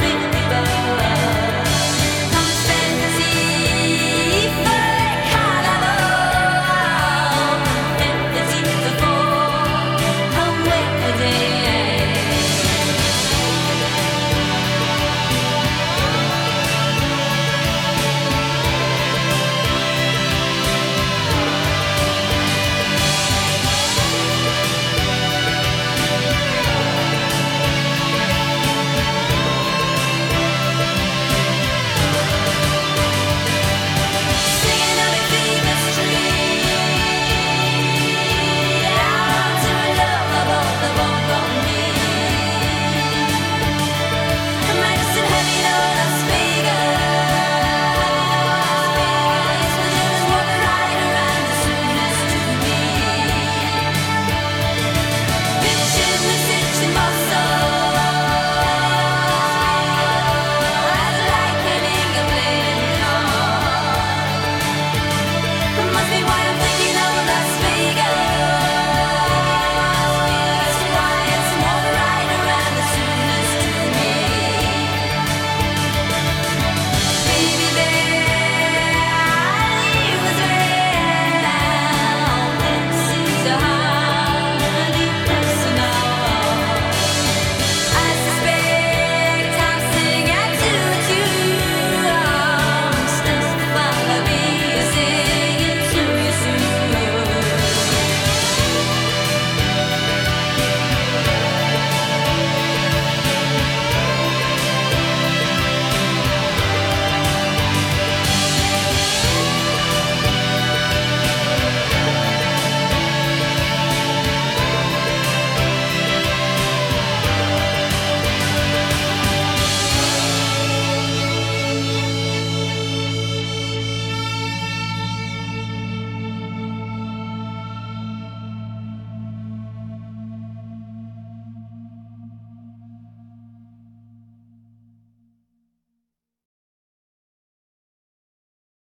believe